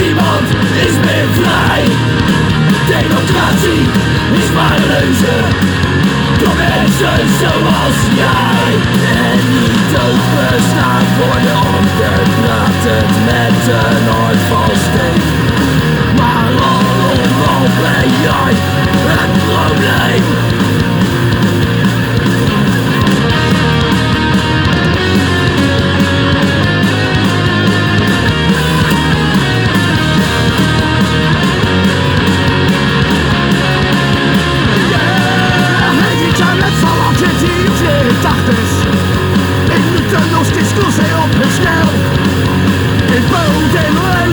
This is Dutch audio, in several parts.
Niemand is meer vrij. Democratie is maar een leuze. Door mensen zoals jij. En niet openstaan voor de onderpraat Het met een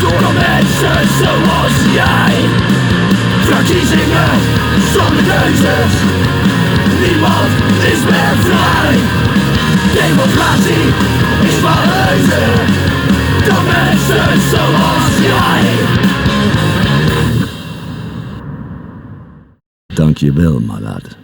Door mensen zoals jij. Verkiezingen zonder keuzes. Niemand is meer vrij. Democratie is maar een leuze. Door mensen zoals jij. Dank je wel, Malad.